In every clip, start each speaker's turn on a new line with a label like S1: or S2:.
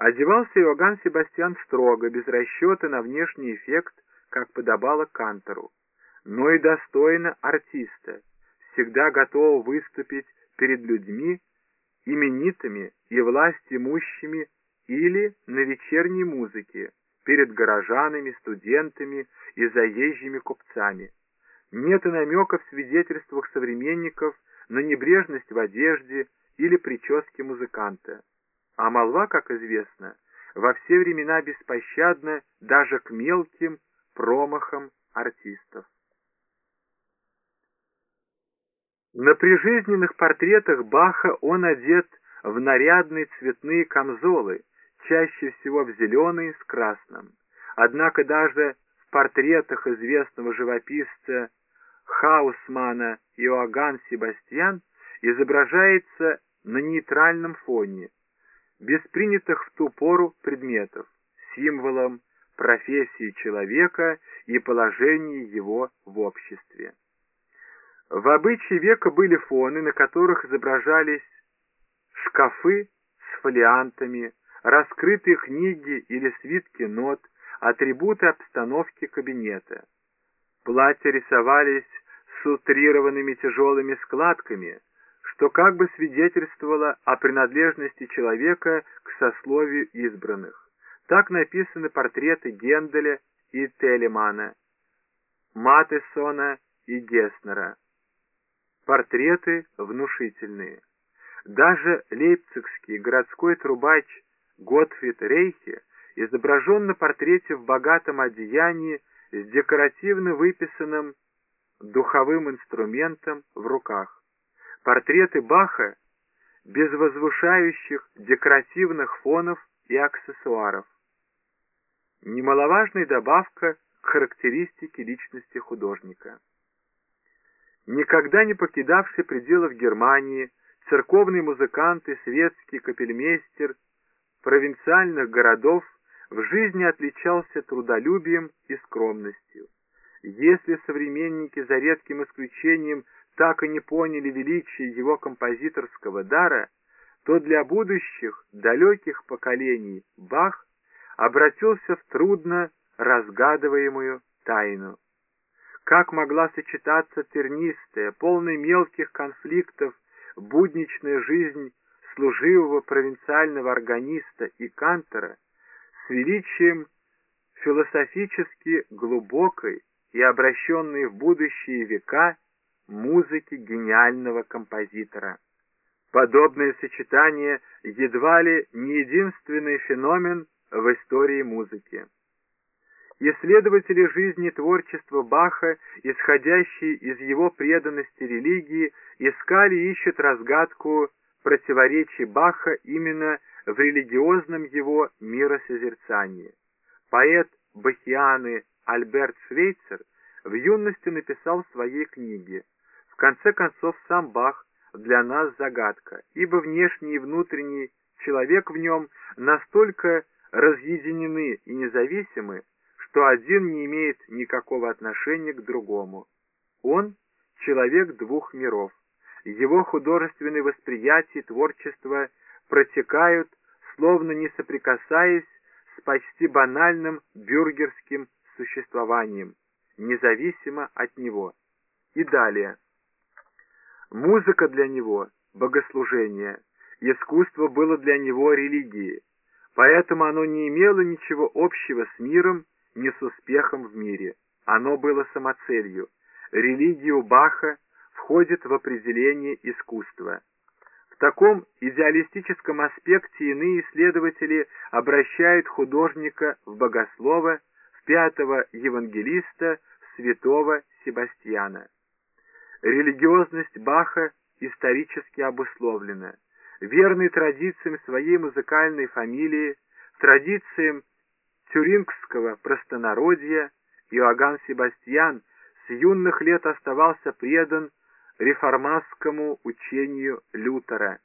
S1: Одевался Иоганн Себастьян строго, без расчета на внешний эффект, как подобало кантору, но и достойно артиста, всегда готового выступить перед людьми, именитыми и власть имущими или на вечерней музыке, перед горожанами, студентами и заезжими купцами. Нет и намека в свидетельствах современников на небрежность в одежде или прическе музыканта. А молва, как известно, во все времена беспощадна даже к мелким промахам артистов. На прижизненных портретах Баха он одет в нарядные цветные камзолы, чаще всего в зеленый с красным. Однако даже в портретах известного живописца Хаусмана Иоганн Себастьян изображается на нейтральном фоне, без принятых в ту пору предметов, символом профессии человека и положения его в обществе. В обычае века были фоны, на которых изображались шкафы с фолиантами, раскрытые книги или свитки нот, атрибуты обстановки кабинета. Платья рисовались с утрированными тяжелыми складками, что как бы свидетельствовало о принадлежности человека к сословию избранных. Так написаны портреты Генделя и Телемана, Матесона и Геснера. Портреты внушительные. Даже лейпцигский городской трубач Готфрид Рейхе изображен на портрете в богатом одеянии с декоративно выписанным духовым инструментом в руках. Портреты Баха без возвышающих декоративных фонов и аксессуаров. Немаловажная добавка к характеристике личности художника. Никогда не покидавший пределов Германии, церковный музыкант и светский капельмейстер провинциальных городов в жизни отличался трудолюбием и скромностью. Если современники, за редким исключением, так и не поняли величие его композиторского дара, то для будущих, далеких поколений Бах обратился в трудно разгадываемую тайну. Как могла сочетаться тернистая, полная мелких конфликтов, будничная жизнь служивого провинциального органиста и кантора с величием философически глубокой и обращенной в будущие века музыки гениального композитора. Подобное сочетание едва ли не единственный феномен в истории музыки. Исследователи жизни и творчества Баха, исходящие из его преданности религии, искали и ищут разгадку противоречий Баха именно в религиозном его миросозерцании. Поэт Бахианы Альберт Швейцер в юности написал в своей книге «В конце концов сам Бах для нас загадка, ибо внешний и внутренний человек в нем настолько разъединены и независимы, что один не имеет никакого отношения к другому. Он — человек двух миров. Его художественные восприятия и творчество протекают, словно не соприкасаясь с почти банальным бюргерским существованием, независимо от него. И далее. Музыка для него — богослужение, искусство было для него религией, поэтому оно не имело ничего общего с миром не с успехом в мире. Оно было самоцелью. Религия у Баха входит в определение искусства. В таком идеалистическом аспекте иные исследователи обращают художника в богослова, в пятого евангелиста, в святого Себастьяна. Религиозность Баха исторически обусловлена. Верный традициям своей музыкальной фамилии, традициям тюрингского простонародья Иоганн Себастьян с юных лет оставался предан реформатскому учению Лютера,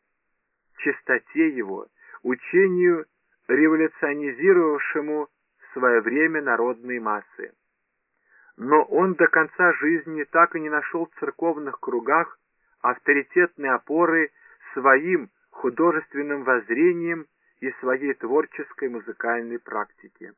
S1: чистоте его, учению, революционизировавшему в свое время народные массы. Но он до конца жизни так и не нашел в церковных кругах авторитетной опоры своим художественным воззрением и своей творческой музыкальной практике.